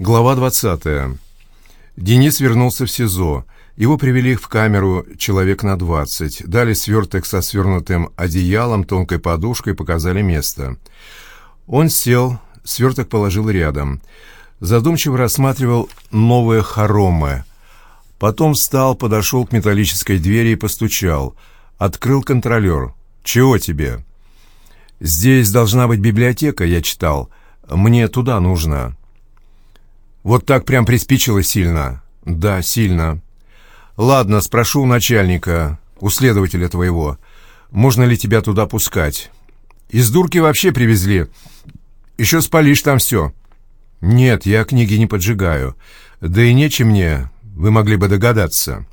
Глава 20. Денис вернулся в СИЗО. Его привели в камеру человек на двадцать. Дали сверток со свернутым одеялом, тонкой подушкой, показали место. Он сел, сверток положил рядом. Задумчиво рассматривал новые хоромы. Потом встал, подошел к металлической двери и постучал. Открыл контролер. «Чего тебе?» «Здесь должна быть библиотека, я читал. Мне туда нужно». Вот так прям приспичило сильно? Да, сильно. Ладно, спрошу у начальника, у следователя твоего, можно ли тебя туда пускать. Из дурки вообще привезли. Еще спалишь там все. Нет, я книги не поджигаю. Да и нечем мне, вы могли бы догадаться.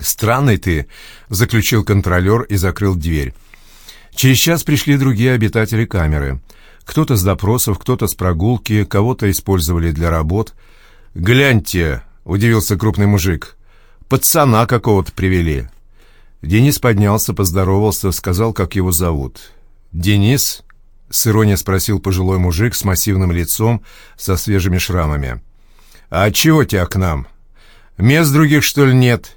Странный ты, заключил контролер и закрыл дверь. Через час пришли другие обитатели камеры — кто-то с допросов, кто-то с прогулки, кого-то использовали для работ. «Гляньте!» — удивился крупный мужик. «Пацана какого-то привели». Денис поднялся, поздоровался, сказал, как его зовут. «Денис?» — с иронией спросил пожилой мужик с массивным лицом, со свежими шрамами. «А чего тебя к нам? Мест других, что ли, нет?»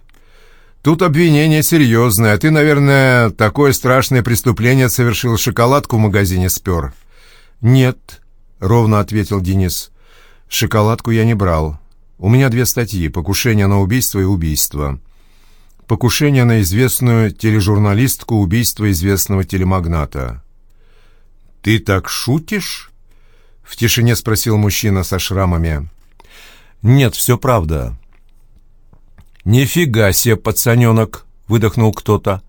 «Тут обвинение серьезное, ты, наверное, такое страшное преступление совершил, шоколадку в магазине спер». «Нет», — ровно ответил Денис. «Шоколадку я не брал. У меня две статьи — покушение на убийство и убийство. Покушение на известную тележурналистку, убийство известного телемагната». «Ты так шутишь?» — в тишине спросил мужчина со шрамами. «Нет, все правда». «Нифига себе, пацаненок!» — выдохнул кто-то.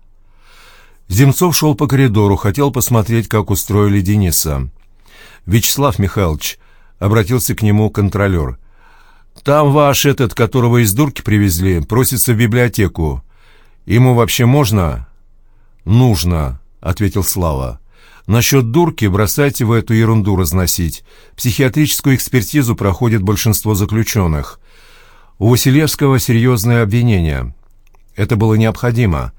Земцов шел по коридору, хотел посмотреть, как устроили Дениса. «Вячеслав Михайлович», — обратился к нему контролер, — «там ваш этот, которого из дурки привезли, просится в библиотеку. Ему вообще можно?» «Нужно», — ответил Слава. «Насчет дурки бросайте в эту ерунду разносить. Психиатрическую экспертизу проходит большинство заключенных. У Василевского серьезное обвинение. Это было необходимо.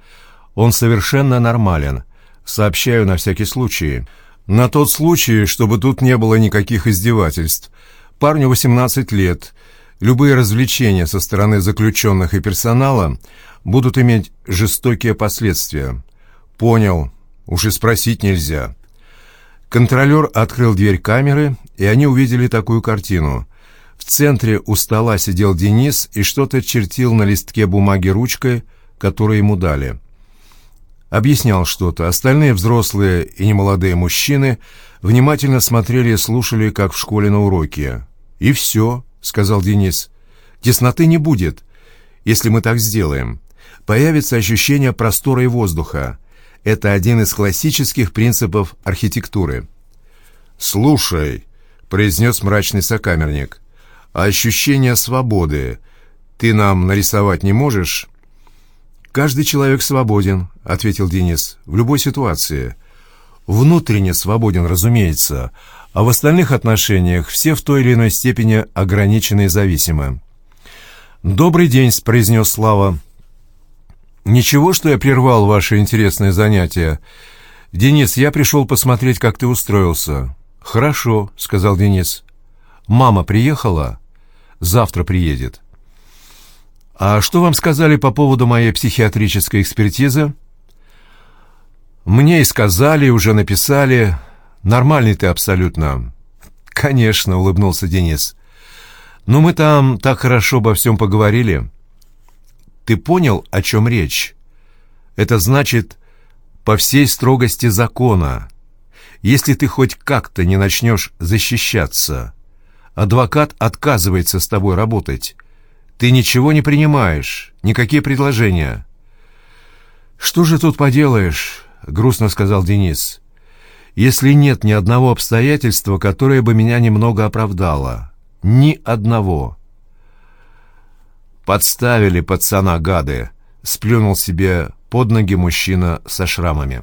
Он совершенно нормален. Сообщаю на всякий случай». На тот случай, чтобы тут не было никаких издевательств. Парню 18 лет. Любые развлечения со стороны заключенных и персонала будут иметь жестокие последствия. Понял. Уж и спросить нельзя. Контролер открыл дверь камеры, и они увидели такую картину. В центре у стола сидел Денис и что-то чертил на листке бумаги ручкой, которую ему дали объяснял что-то. Остальные взрослые и немолодые мужчины внимательно смотрели и слушали, как в школе на уроке. «И все», — сказал Денис. «Тесноты не будет, если мы так сделаем. Появится ощущение простора и воздуха. Это один из классических принципов архитектуры». «Слушай», — произнес мрачный сокамерник, — «а ощущение свободы ты нам нарисовать не можешь?» «Каждый человек свободен», — ответил Денис, — «в любой ситуации». «Внутренне свободен, разумеется, а в остальных отношениях все в той или иной степени ограничены и зависимы». «Добрый день», — произнес Слава. «Ничего, что я прервал ваше интересное занятие. Денис, я пришел посмотреть, как ты устроился». «Хорошо», — сказал Денис. «Мама приехала?» «Завтра приедет». «А что вам сказали по поводу моей психиатрической экспертизы?» «Мне и сказали, уже написали. Нормальный ты абсолютно». «Конечно», — улыбнулся Денис. «Но мы там так хорошо обо всем поговорили». «Ты понял, о чем речь?» «Это значит, по всей строгости закона. Если ты хоть как-то не начнешь защищаться, адвокат отказывается с тобой работать». Ты ничего не принимаешь, никакие предложения. Что же тут поделаешь, грустно сказал Денис. Если нет ни одного обстоятельства, которое бы меня немного оправдало, ни одного. Подставили пацана гады, сплюнул себе под ноги мужчина со шрамами.